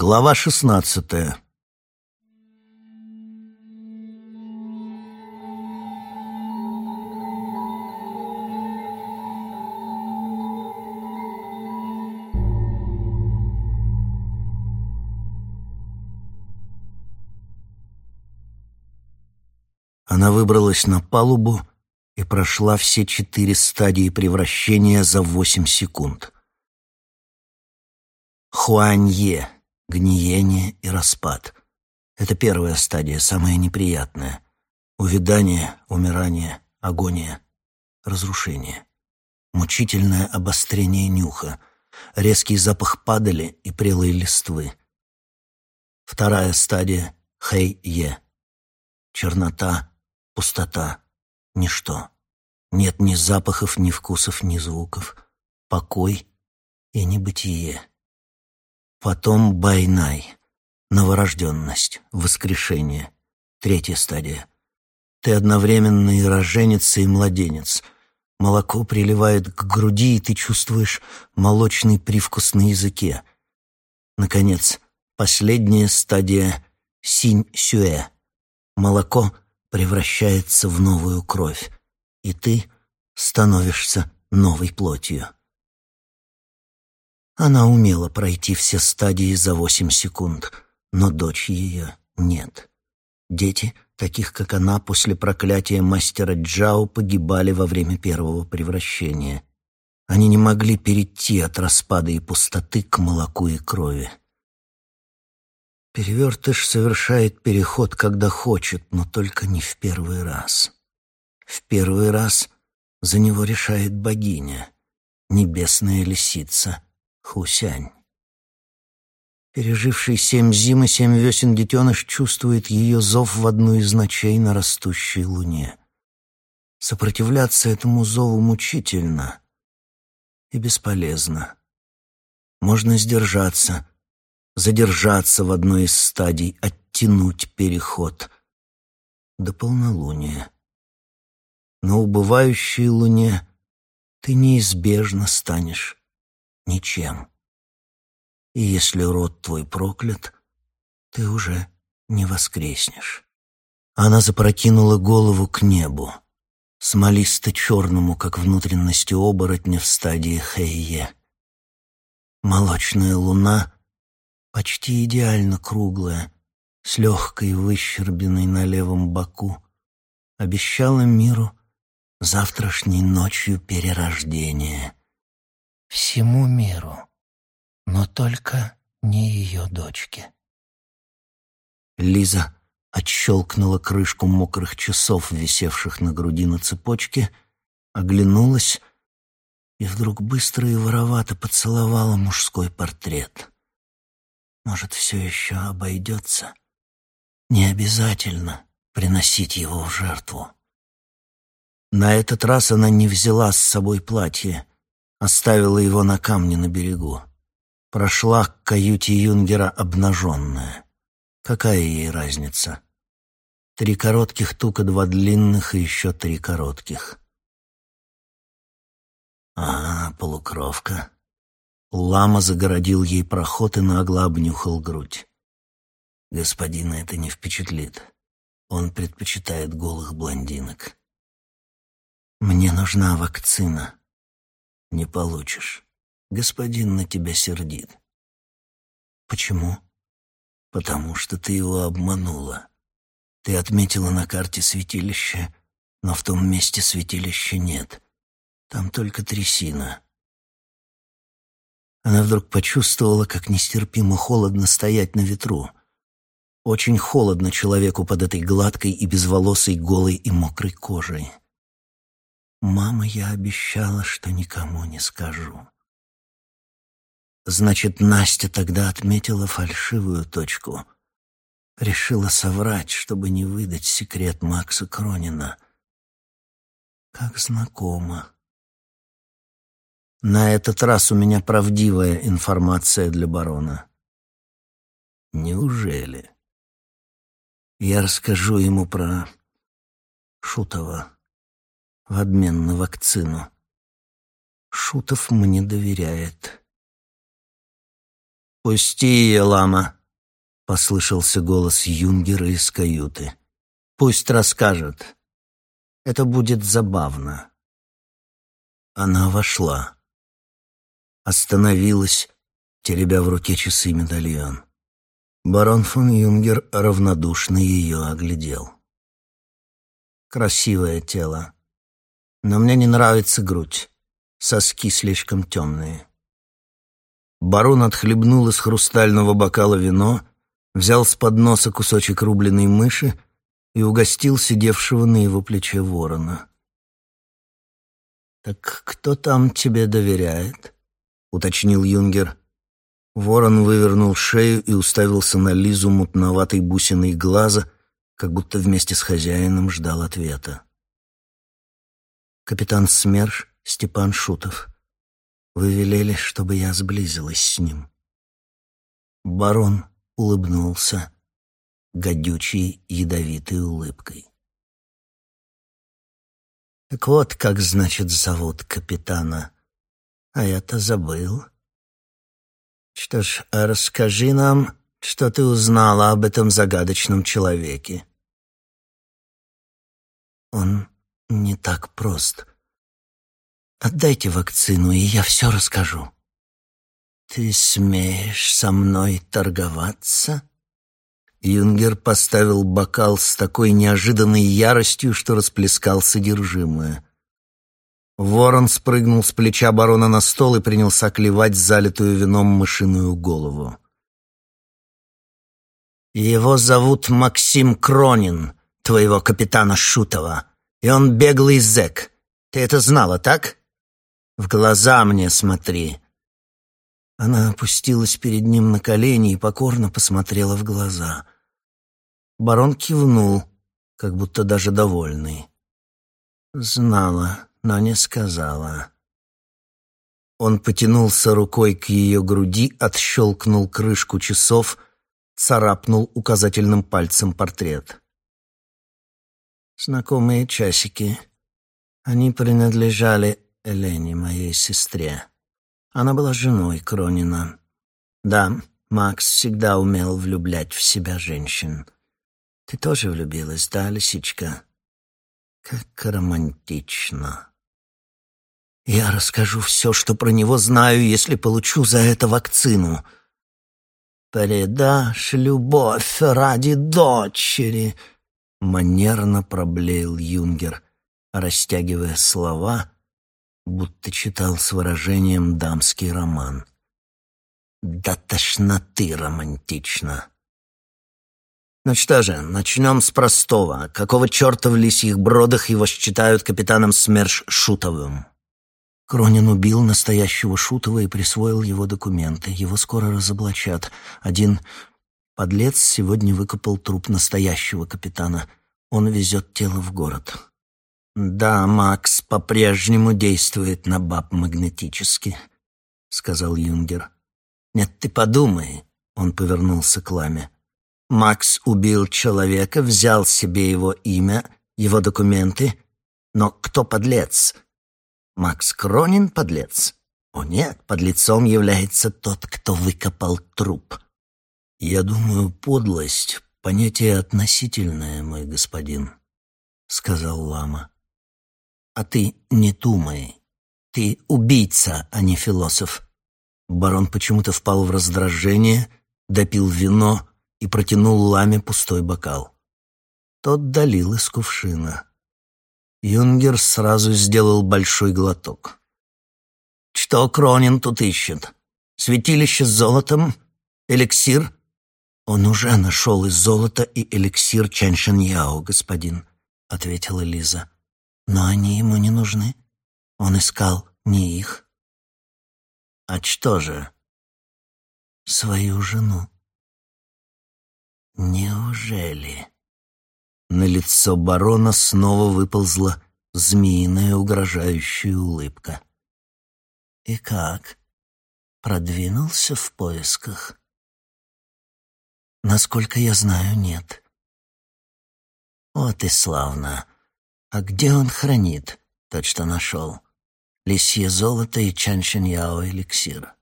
Глава шестнадцатая. Она выбралась на палубу и прошла все четыре стадии превращения за восемь секунд. Хуанье — гниение и распад. Это первая стадия, самая неприятная. Увядание, умирание, агония, разрушение. Мучительное обострение нюха, резкий запах падали и прелой листвы. Вторая стадия — хэй-е. Чернота, пустота, ничто. Нет ни запахов, ни вкусов, ни звуков. Покой и небытие. Потом Байнай. Новорожденность, воскрешение. Третья стадия. Ты одновременно и роженец, и младенец. Молоко приливает к груди, и ты чувствуешь молочный привкус на языке. Наконец, последняя стадия синь-сюэ. Молоко превращается в новую кровь, и ты становишься новой плотью. Она умела пройти все стадии за восемь секунд, но дочь ее нет. Дети, таких как она, после проклятия мастера Джао погибали во время первого превращения. Они не могли перейти от распада и пустоты к молоку и крови. Перевертыш совершает переход, когда хочет, но только не в первый раз. В первый раз за него решает богиня, небесная лисица — Хусянь. Переживший семь зим и семь весен детеныш чувствует ее зов в одну из ночей на растущей луне. Сопротивляться этому зову мучительно и бесполезно. Можно сдержаться, задержаться в одной из стадий, оттянуть переход до полнолуния. На убывающей луне ты неизбежно станешь ничем. И если род твой проклят, ты уже не воскреснешь. Она запрокинула голову к небу, смолисто-черному, как внутренности оборотня в стадии Хэйе. Молочная луна, почти идеально круглая, с легкой выщербиной на левом боку, обещала миру завтрашней ночью перерождение всему миру, но только не ее дочке. Лиза отщелкнула крышку мокрых часов, висевших на груди на цепочке, оглянулась и вдруг быстро и воровато поцеловала мужской портрет. Может, все еще обойдется? Не обязательно приносить его в жертву. На этот раз она не взяла с собой платье, Оставила его на камне на берегу. Прошла к каюте юнгера обнаженная. Какая ей разница? Три коротких тука, два длинных и еще три коротких. А, полукровка. Лама загородил ей проход и нагло обнюхал грудь. Господина это не впечатлит. Он предпочитает голых блондинок. Мне нужна вакцина не получишь. Господин на тебя сердит. Почему? Потому что ты его обманула. Ты отметила на карте святилище, но в том месте святилища нет. Там только трясина. Она вдруг почувствовала, как нестерпимо холодно стоять на ветру. Очень холодно человеку под этой гладкой и безволосой голой и мокрой кожей. Мама, я обещала, что никому не скажу. Значит, Настя тогда отметила фальшивую точку. Решила соврать, чтобы не выдать секрет Макса Кронина. Как знакомо. На этот раз у меня правдивая информация для барона. Неужели? Я расскажу ему про Шутова в обмен на вакцину. Шутов мне доверяет. «Пусти ее, лама», — послышался голос Юнгера из каюты. «Пусть расскажет. Это будет забавно». Она вошла. Остановилась, теребя в руке часы медальон. Барон фон Юнгер равнодушно ее оглядел. Красивое тело. Но мне не нравится грудь. Соски слишком темные. Барон отхлебнул из хрустального бокала вино, взял с подноса кусочек рубленой мыши и угостил сидевшего на его плече ворона. «Так кто там тебе доверяет?» — уточнил Юнгер. Ворон вывернул шею и уставился на Лизу мутноватой бусиной глаза — как будто вместе с хозяином ждал ответа. «Капитан СМЕРШ Степан Шутов. Вы велели, чтобы я сблизилась с ним». Барон улыбнулся гадючей ядовитой улыбкой. «Так вот, как, значит, зовут капитана. А я-то забыл. Что ж, а расскажи нам, что ты узнала об этом загадочном человеке?» Он не так прост. Отдайте вакцину, и я все расскажу. Ты смеешь со мной торговаться? Юнгер поставил бокал с такой неожиданной яростью, что расплескал содержимое. Ворон спрыгнул с плеча барона на стол и принялся клевать залитую вином мышиную голову. «Его зовут Максим Кронин», твоего капитана Шутова, и он беглый зэк. Ты это знала, так? В глаза мне смотри». Она опустилась перед ним на колени и покорно посмотрела в глаза. Барон кивнул, как будто даже довольный. Знала, но не сказала. Он потянулся рукой к ее груди, отщелкнул крышку часов, царапнул указательным пальцем портрет. Знакомые часики. Они принадлежали Элене, моей сестре. Она была женой Кронина. Да, Макс всегда умел влюблять в себя женщин. Ты тоже влюбилась, да, лисичка? Как романтично. Я расскажу все, что про него знаю, если получу за это вакцину. Передашь любовь ради дочери, манерно проблеял Юнгер, растягивая слова, будто читал с выражением дамский роман. «Да тошноты романтично!» «Ну что же, начнем с простого. Какого черта в лисьих бродах его считают капитаном СМЕРШ Шутовым?» Кронин убил настоящего Шутова и присвоил его документы. Его скоро разоблачат. Один Подлец сегодня выкопал труп настоящего капитана. Он везет тело в город. «Да, Макс по-прежнему действует на баб магнетически», — сказал Юнгер. «Нет, ты подумай», — он повернулся к Ламе. «Макс убил человека, взял себе его имя, его документы. Но кто подлец? Макс Кронин подлец? О нет, подлецом является тот, кто выкопал труп». «Я думаю, подлость — понятие относительное, мой господин», — сказал лама. «А ты не думай. Ты убийца, а не философ». Барон почему-то впал в раздражение, допил вино и протянул ламе пустой бокал. Тот долил из кувшина. Юнгер сразу сделал большой глоток. «Что Кронин тут ищет? Святилище с золотом? Эликсир?» «Он уже нашел из золота и эликсир Чаншаньяо, господин», — ответила Лиза. «Но они ему не нужны. Он искал не их». «А что же?» «Свою жену». «Неужели?» На лицо барона снова выползла змеиная угрожающая улыбка. «И как? Продвинулся в поисках?» Насколько я знаю, нет. Вот и славно. А где он хранит тот, что нашел? Лисье золото и чаншиньяо эликсир.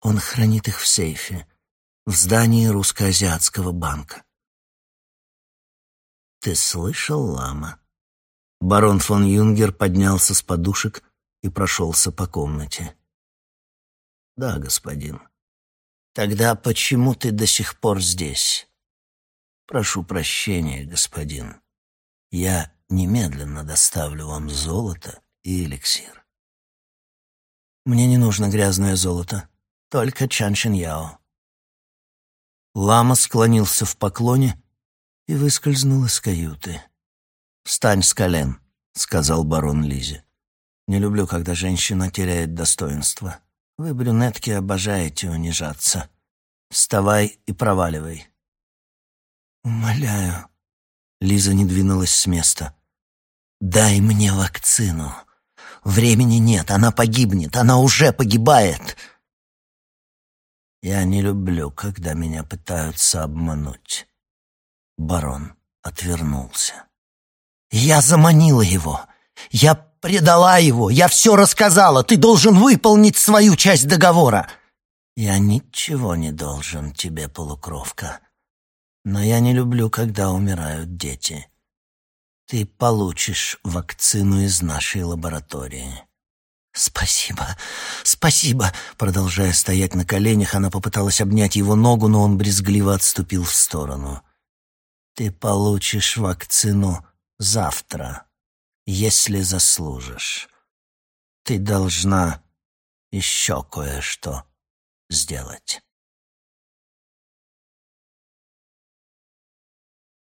Он хранит их в сейфе, в здании Русско-Азиатского банка. Ты слышал, лама? Барон фон Юнгер поднялся с подушек и прошелся по комнате. Да, господин. Тогда почему ты до сих пор здесь? Прошу прощения, господин. Я немедленно доставлю вам золото и эликсир. Мне не нужно грязное золото, только Чан Яо. Лама склонился в поклоне и выскользнул из каюты. «Встань с колен», — сказал барон Лизе. «Не люблю, когда женщина теряет достоинство. Вы, брюнетки, обожаете унижаться. Вставай и проваливай». «Умоляю». Лиза не двинулась с места. «Дай мне вакцину. Времени нет, она погибнет, она уже погибает». «Я не люблю, когда меня пытаются обмануть». Барон отвернулся. «Я заманила его. Я предала его. Я все рассказала. Ты должен выполнить свою часть договора». «Я ничего не должен тебе, полукровка. Но я не люблю, когда умирают дети. Ты получишь вакцину из нашей лаборатории». «Спасибо, спасибо!» Продолжая стоять на коленях, она попыталась обнять его ногу, но он брезгливо отступил в сторону. «Ты получишь вакцину завтра, если заслужишь. Ты должна еще кое-что сделать».